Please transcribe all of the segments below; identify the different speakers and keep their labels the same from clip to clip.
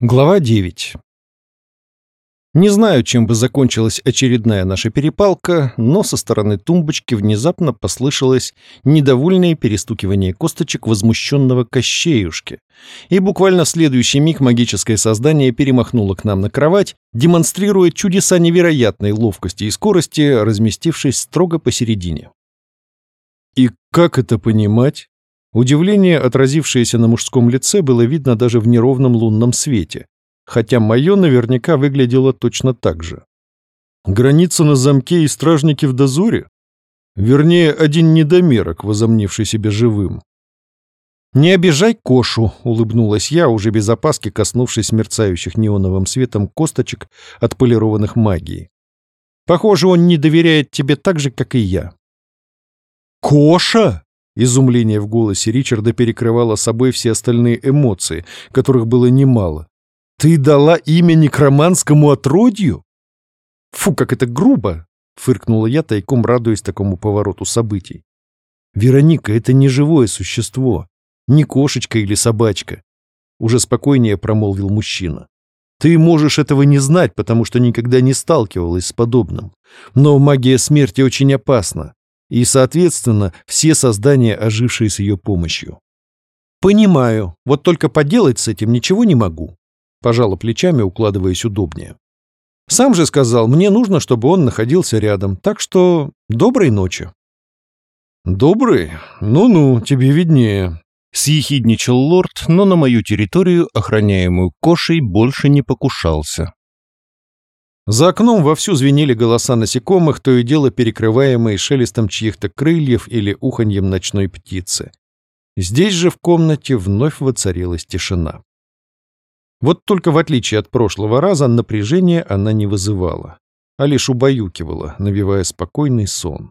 Speaker 1: Глава 9 Не знаю, чем бы закончилась очередная наша перепалка, но со стороны тумбочки внезапно послышалось недовольное перестукивание косточек возмущенного Кощеюшки, и буквально в следующий миг магическое создание перемахнуло к нам на кровать, демонстрируя чудеса невероятной ловкости и скорости, разместившись строго посередине. «И как это понимать?» Удивление, отразившееся на мужском лице, было видно даже в неровном лунном свете, хотя мое наверняка выглядело точно так же. Граница на замке и стражники в дозоре? Вернее, один недомерок, возомнивший себя живым. «Не обижай Кошу», — улыбнулась я, уже без опаски коснувшись мерцающих неоновым светом косточек, отполированных магией. «Похоже, он не доверяет тебе так же, как и я». «Коша?» Изумление в голосе Ричарда перекрывало собой все остальные эмоции, которых было немало. «Ты дала имя некроманскому отродью?» «Фу, как это грубо!» — фыркнула я, тайком радуясь такому повороту событий. «Вероника, это не живое существо, не кошечка или собачка», — уже спокойнее промолвил мужчина. «Ты можешь этого не знать, потому что никогда не сталкивалась с подобным. Но магия смерти очень опасна и, соответственно, все создания, ожившие с ее помощью. «Понимаю, вот только поделать с этим ничего не могу», — пожала плечами, укладываясь удобнее. «Сам же сказал, мне нужно, чтобы он находился рядом, так что доброй ночи». «Добрый? Ну-ну, тебе виднее», — съехидничал лорд, но на мою территорию, охраняемую кошей, больше не покушался. За окном вовсю звенели голоса насекомых, то и дело перекрываемые шелестом чьих-то крыльев или уханьем ночной птицы. Здесь же в комнате вновь воцарилась тишина. Вот только в отличие от прошлого раза напряжение она не вызывала, а лишь убаюкивала, навевая спокойный сон.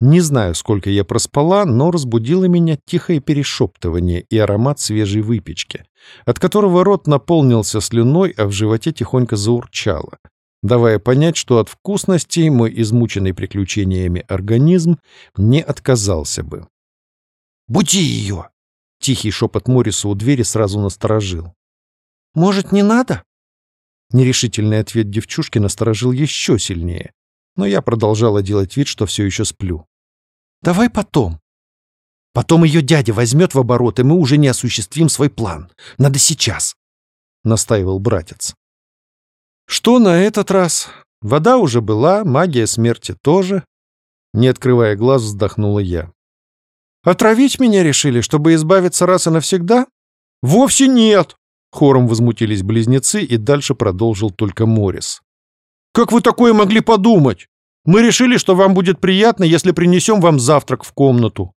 Speaker 1: Не знаю, сколько я проспала, но разбудило меня тихое перешептывание и аромат свежей выпечки, от которого рот наполнился слюной, а в животе тихонько заурчало, давая понять, что от вкусности мой измученный приключениями организм не отказался бы. «Буди ее!» — тихий шепот Морриса у двери сразу насторожил. «Может, не надо?» Нерешительный ответ девчушки насторожил еще сильнее, но я продолжала делать вид, что все еще сплю. «Давай потом». «Потом ее дядя возьмет в оборот, и мы уже не осуществим свой план. Надо сейчас», — настаивал братец. «Что на этот раз? Вода уже была, магия смерти тоже». Не открывая глаз, вздохнула я. «Отравить меня решили, чтобы избавиться раз и навсегда?» «Вовсе нет!» Хором возмутились близнецы, и дальше продолжил только Морис. Как вы такое могли подумать? Мы решили, что вам будет приятно, если принесем вам завтрак в комнату».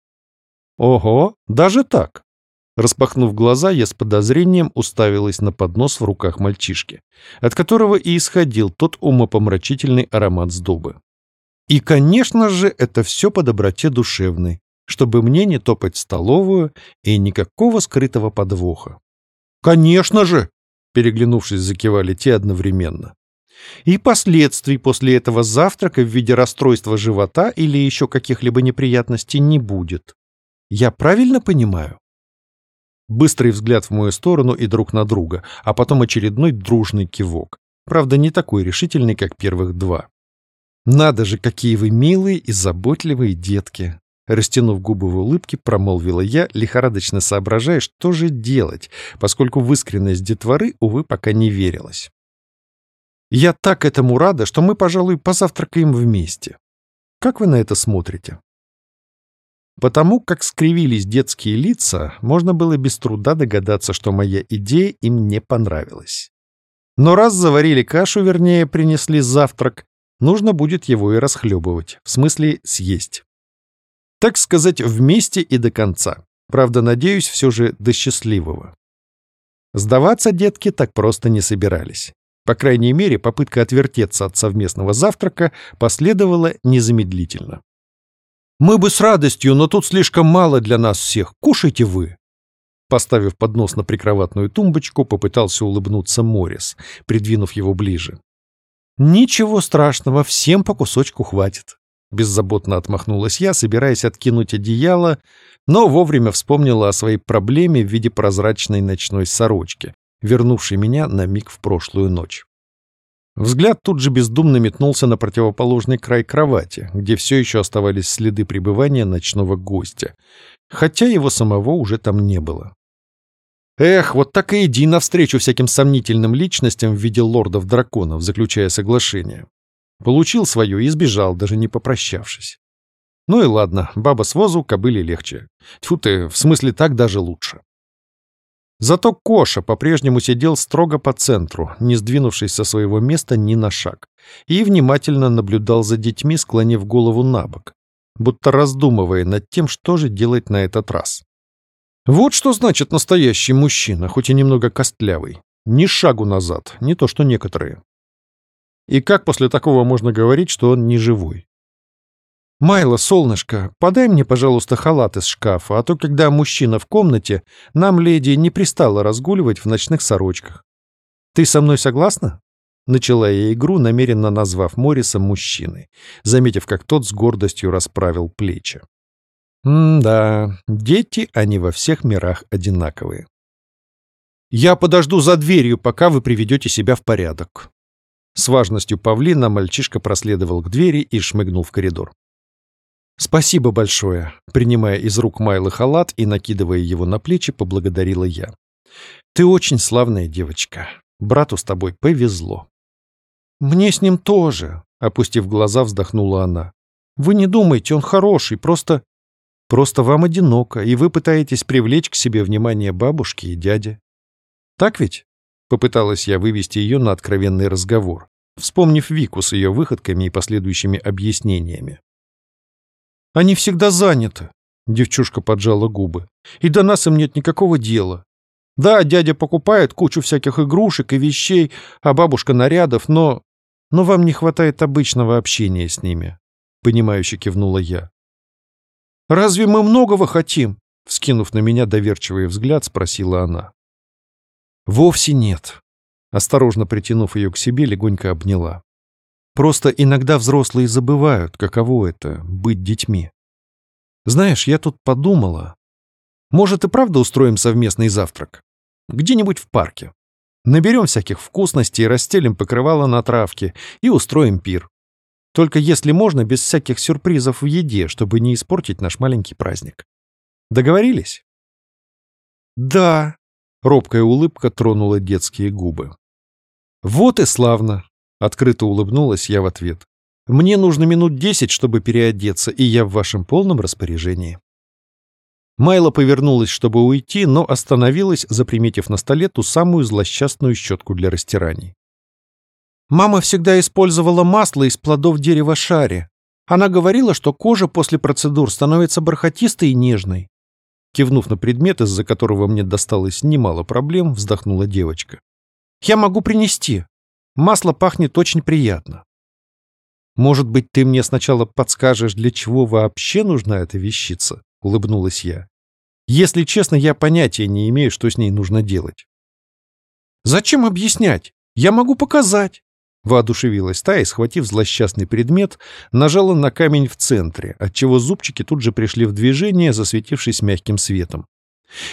Speaker 1: «Ого, даже так?» Распахнув глаза, я с подозрением уставилась на поднос в руках мальчишки, от которого и исходил тот умопомрачительный аромат сдобы. И, конечно же, это все по доброте душевной, чтобы мне не топать в столовую и никакого скрытого подвоха. «Конечно же!» — переглянувшись, закивали те одновременно. И последствий после этого завтрака в виде расстройства живота или еще каких-либо неприятностей не будет. Я правильно понимаю? Быстрый взгляд в мою сторону и друг на друга, а потом очередной дружный кивок. Правда, не такой решительный, как первых два. «Надо же, какие вы милые и заботливые детки!» Растянув губы в улыбке, промолвила я, лихорадочно соображая, что же делать, поскольку в искренность детворы, увы, пока не верилась. Я так этому рада, что мы, пожалуй, позавтракаем вместе. Как вы на это смотрите? Потому как скривились детские лица, можно было без труда догадаться, что моя идея им не понравилась. Но раз заварили кашу, вернее, принесли завтрак, нужно будет его и расхлебывать, в смысле съесть. Так сказать, вместе и до конца. Правда, надеюсь, все же до счастливого. Сдаваться детки так просто не собирались. По крайней мере, попытка отвертеться от совместного завтрака последовала незамедлительно. «Мы бы с радостью, но тут слишком мало для нас всех. Кушайте вы!» Поставив поднос на прикроватную тумбочку, попытался улыбнуться Морис, придвинув его ближе. «Ничего страшного, всем по кусочку хватит», — беззаботно отмахнулась я, собираясь откинуть одеяло, но вовремя вспомнила о своей проблеме в виде прозрачной ночной сорочки, вернувший меня на миг в прошлую ночь. Взгляд тут же бездумно метнулся на противоположный край кровати, где все еще оставались следы пребывания ночного гостя, хотя его самого уже там не было. Эх, вот так и иди навстречу всяким сомнительным личностям в виде лордов-драконов, заключая соглашение. Получил свое и сбежал, даже не попрощавшись. Ну и ладно, баба с возу, кобыле легче. Тьфу ты, в смысле так даже лучше. Зато Коша по-прежнему сидел строго по центру, не сдвинувшись со своего места ни на шаг, и внимательно наблюдал за детьми, склонив голову на бок, будто раздумывая над тем, что же делать на этот раз. Вот что значит настоящий мужчина, хоть и немного костлявый. Ни шагу назад, не то что некоторые. И как после такого можно говорить, что он не живой? «Майло, солнышко, подай мне, пожалуйста, халат из шкафа, а то, когда мужчина в комнате, нам, леди, не пристало разгуливать в ночных сорочках. Ты со мной согласна?» Начала я игру, намеренно назвав Морриса мужчиной, заметив, как тот с гордостью расправил плечи. «М-да, дети, они во всех мирах одинаковые. Я подожду за дверью, пока вы приведете себя в порядок». С важностью павлина мальчишка проследовал к двери и шмыгнул в коридор. «Спасибо большое», — принимая из рук Майлы халат и накидывая его на плечи, поблагодарила я. «Ты очень славная девочка. Брату с тобой повезло». «Мне с ним тоже», — опустив глаза, вздохнула она. «Вы не думайте, он хороший, просто...» «Просто вам одиноко, и вы пытаетесь привлечь к себе внимание бабушки и дяди». «Так ведь?» — попыталась я вывести ее на откровенный разговор, вспомнив Вику с ее выходками и последующими объяснениями. Они всегда заняты. Девчушка поджала губы. И до нас им нет никакого дела. Да, дядя покупает кучу всяких игрушек и вещей, а бабушка нарядов, но... Но вам не хватает обычного общения с ними. Понимающе кивнула я. Разве мы многого хотим? Вскинув на меня доверчивый взгляд, спросила она. Вовсе нет. Осторожно притянув ее к себе, легонько обняла. Просто иногда взрослые забывают, каково это — быть детьми. Знаешь, я тут подумала. Может, и правда устроим совместный завтрак? Где-нибудь в парке. Наберем всяких вкусностей, расстелим покрывало на травке и устроим пир. Только если можно, без всяких сюрпризов в еде, чтобы не испортить наш маленький праздник. Договорились? Да. Робкая улыбка тронула детские губы. Вот и славно. Открыто улыбнулась я в ответ. «Мне нужно минут десять, чтобы переодеться, и я в вашем полном распоряжении». Майла повернулась, чтобы уйти, но остановилась, заприметив на столе ту самую злосчастную щетку для растираний. «Мама всегда использовала масло из плодов дерева шари. Она говорила, что кожа после процедур становится бархатистой и нежной». Кивнув на предмет, из-за которого мне досталось немало проблем, вздохнула девочка. «Я могу принести. Масло пахнет очень приятно. Может быть, ты мне сначала подскажешь, для чего вообще нужна эта вещица? Улыбнулась я. Если честно, я понятия не имею, что с ней нужно делать. Зачем объяснять? Я могу показать. Воодушевилась та и, схватив злосчастный предмет, нажала на камень в центре, отчего зубчики тут же пришли в движение, засветившись мягким светом.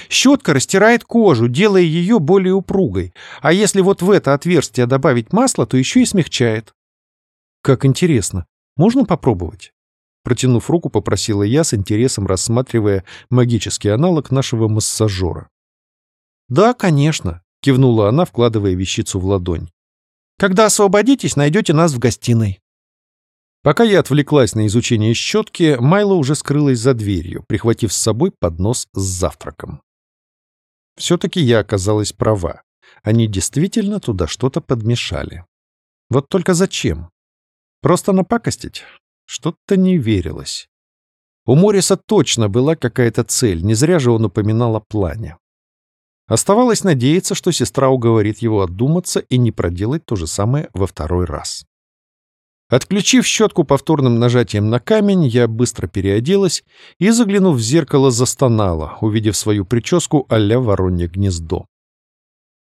Speaker 1: Щетка растирает кожу, делая ее более упругой, а если вот в это отверстие добавить масло, то еще и смягчает. Как интересно. Можно попробовать? Протянув руку, попросила я с интересом, рассматривая магический аналог нашего массажера. «Да, конечно», — кивнула она, вкладывая вещицу в ладонь. «Когда освободитесь, найдете нас в гостиной». Пока я отвлеклась на изучение щетки, Майло уже скрылась за дверью, прихватив с собой поднос с завтраком. Все-таки я оказалась права. Они действительно туда что-то подмешали. Вот только зачем? Просто напакостить? Что-то не верилось. У Мориса точно была какая-то цель, не зря же он упоминал о плане. Оставалось надеяться, что сестра уговорит его отдуматься и не проделать то же самое во второй раз. Отключив щетку повторным нажатием на камень, я быстро переоделась и, заглянув в зеркало, застонала, увидев свою прическу а-ля воронье гнездо.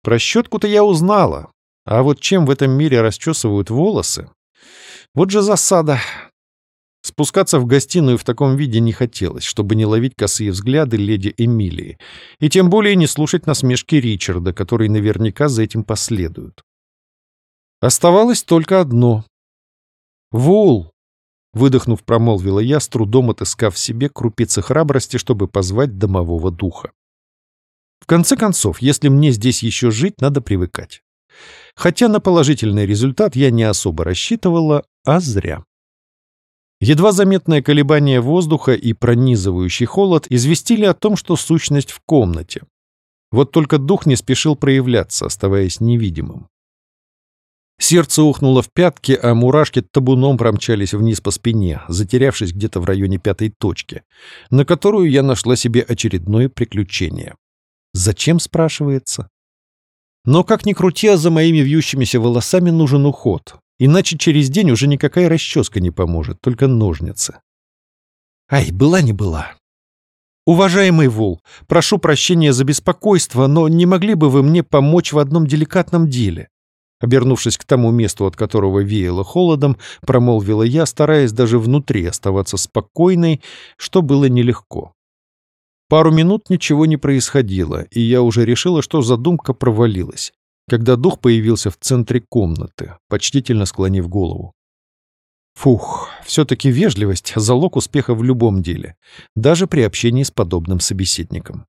Speaker 1: Про щетку-то я узнала, а вот чем в этом мире расчесывают волосы? Вот же засада. Спускаться в гостиную в таком виде не хотелось, чтобы не ловить косые взгляды леди Эмилии, и тем более не слушать насмешки Ричарда, которые наверняка за этим последуют. Оставалось только одно. «Вул!» — выдохнув, промолвила я, с трудом отыскав в себе крупицы храбрости, чтобы позвать домового духа. В конце концов, если мне здесь еще жить, надо привыкать. Хотя на положительный результат я не особо рассчитывала, а зря. Едва заметное колебание воздуха и пронизывающий холод известили о том, что сущность в комнате. Вот только дух не спешил проявляться, оставаясь невидимым. Сердце ухнуло в пятки, а мурашки табуном промчались вниз по спине, затерявшись где-то в районе пятой точки, на которую я нашла себе очередное приключение. Зачем, спрашивается? Но как ни крути, а за моими вьющимися волосами нужен уход. Иначе через день уже никакая расческа не поможет, только ножницы. Ай, была не была. Уважаемый Вул, прошу прощения за беспокойство, но не могли бы вы мне помочь в одном деликатном деле? Обернувшись к тому месту, от которого веяло холодом, промолвила я, стараясь даже внутри оставаться спокойной, что было нелегко. Пару минут ничего не происходило, и я уже решила, что задумка провалилась, когда дух появился в центре комнаты, почтительно склонив голову. Фух, все-таки вежливость — залог успеха в любом деле, даже при общении с подобным собеседником.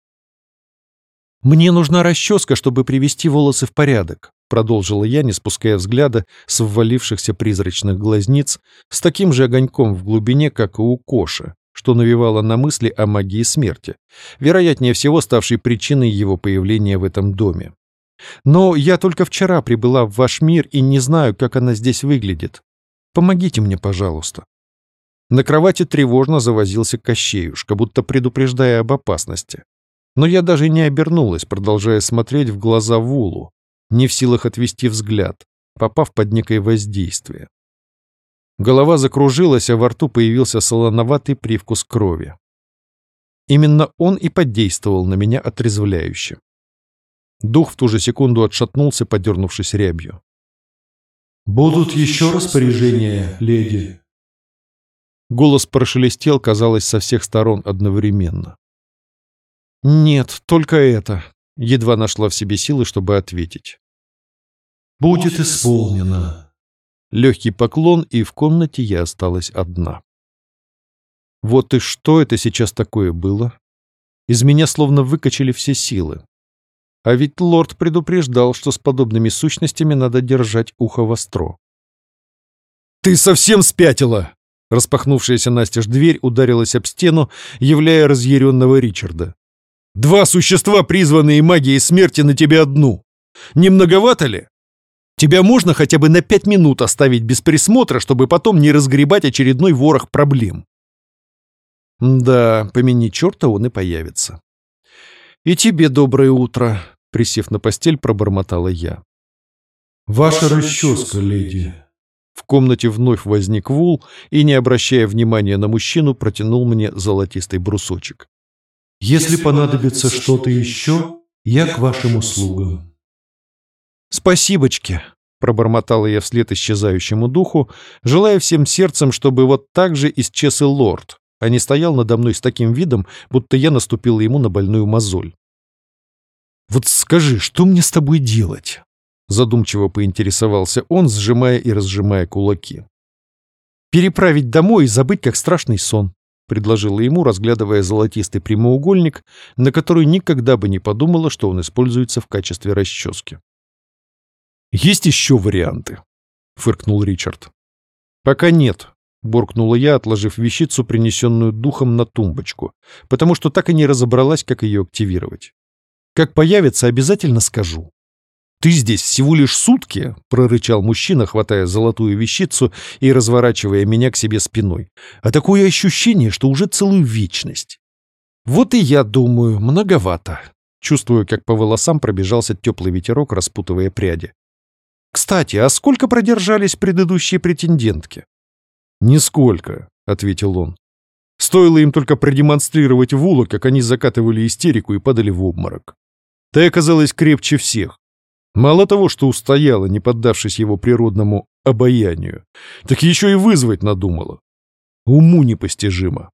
Speaker 1: «Мне нужна расческа, чтобы привести волосы в порядок», продолжила я, не спуская взгляда с ввалившихся призрачных глазниц, с таким же огоньком в глубине, как и у Коши, что навевало на мысли о магии смерти, вероятнее всего ставшей причиной его появления в этом доме. Но я только вчера прибыла в ваш мир и не знаю, как она здесь выглядит. Помогите мне, пожалуйста». На кровати тревожно завозился Кощеюшка, будто предупреждая об опасности. Но я даже не обернулась, продолжая смотреть в глаза Вулу, не в силах отвести взгляд, попав под некое воздействие. Голова закружилась, а во рту появился солоноватый привкус крови. Именно он и подействовал на меня отрезвляюще. Дух в ту же секунду отшатнулся, подернувшись рябью.
Speaker 2: «Будут еще распоряжения, леди?»
Speaker 1: Голос прошелестел, казалось, со всех сторон одновременно. «Нет, только это», — едва нашла в себе силы, чтобы ответить.
Speaker 2: «Будет исполнено».
Speaker 1: Легкий поклон, и в комнате я осталась одна. Вот и что это сейчас такое было? Из меня словно выкачали все силы. А ведь лорд предупреждал, что с подобными сущностями надо держать ухо востро. «Ты совсем спятила!» Распахнувшаяся настежь дверь ударилась об стену, являя разъяренного Ричарда. «Два существа, призванные магией смерти, на тебя одну. Не многовато ли? Тебя можно хотя бы на пять минут оставить без присмотра, чтобы потом не разгребать очередной ворох проблем?» «Да, помяни черта, он и появится». «И тебе доброе утро», — присев на постель, пробормотала я.
Speaker 2: «Ваша расческа, леди».
Speaker 1: В комнате вновь возник Вул и, не обращая внимания на мужчину, протянул мне золотистый брусочек.
Speaker 2: «Если понадобится что-то еще, я к вашим услугам».
Speaker 1: «Спасибочки», — пробормотала я вслед исчезающему духу, желая всем сердцем, чтобы вот так же исчез и лорд, а не стоял надо мной с таким видом, будто я наступила ему на больную мозоль. «Вот скажи, что мне с тобой делать?» Задумчиво поинтересовался он, сжимая и разжимая кулаки. «Переправить домой и забыть, как страшный сон», — предложила ему, разглядывая золотистый прямоугольник, на который никогда бы не подумала, что он используется в качестве расчески. «Есть еще варианты?» — фыркнул Ричард. «Пока нет», — буркнула я, отложив вещицу, принесенную духом на тумбочку, потому что так и не разобралась, как ее активировать. «Как появится, обязательно скажу». «Ты здесь всего лишь сутки?» — прорычал мужчина, хватая золотую вещицу и разворачивая меня к себе спиной. «А такое ощущение, что уже целую вечность». «Вот и я думаю, многовато». Чувствую, как по волосам пробежался теплый ветерок, распутывая пряди. «Кстати, а сколько продержались предыдущие претендентки?» «Нисколько», — ответил он. Стоило им только продемонстрировать Вула, как они закатывали истерику и падали в обморок. Ты оказалась крепче всех. Мало того, что устояла, не поддавшись его природному обаянию, так еще и вызвать надумала. Уму непостижимо.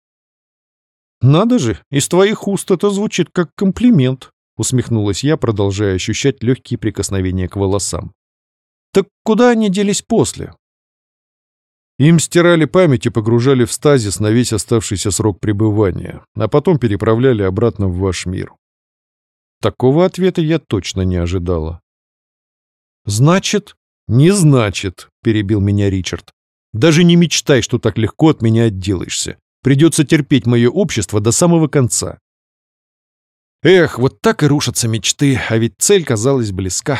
Speaker 1: «Надо же, из твоих уст это звучит как комплимент», — усмехнулась я, продолжая ощущать легкие прикосновения к волосам. «Так куда они делись после?» Им стирали память и погружали в стазис на весь оставшийся срок пребывания, а потом переправляли обратно в ваш мир. Такого ответа я точно не ожидала. «Значит?» «Не значит», — перебил меня Ричард. «Даже не мечтай, что так легко от меня отделаешься. Придется терпеть мое общество до самого конца». Эх, вот так и рушатся мечты, а ведь цель казалась близка.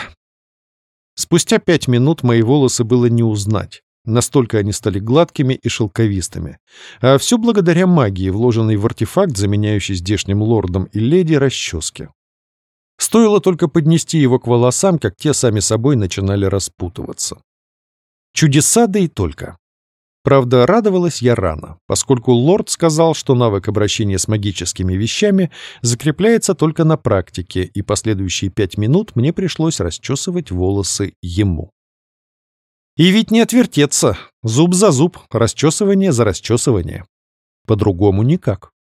Speaker 1: Спустя пять минут мои волосы было не узнать. Настолько они стали гладкими и шелковистыми. А все благодаря магии, вложенной в артефакт, заменяющий здешним лордом и леди расчески. Стоило только поднести его к волосам, как те сами собой начинали распутываться. Чудеса, да и только. Правда, радовалась я рано, поскольку лорд сказал, что навык обращения с магическими вещами закрепляется только на практике, и последующие пять минут мне пришлось расчесывать волосы ему. И ведь не отвертеться, зуб за зуб, расчесывание за расчесывание. По-другому никак.